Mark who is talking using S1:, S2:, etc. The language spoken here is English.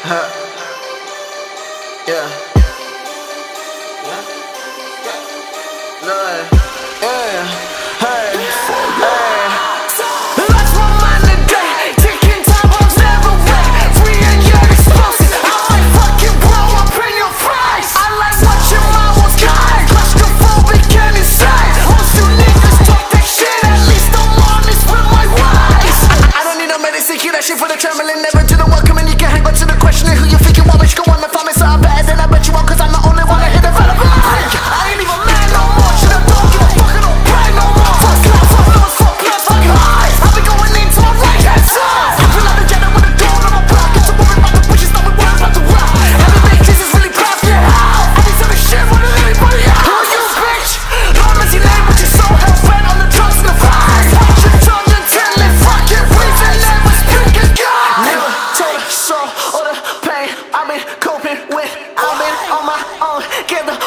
S1: Huh. Yeah. Yeah. Lord. Yeah. on
S2: my
S1: own. Get the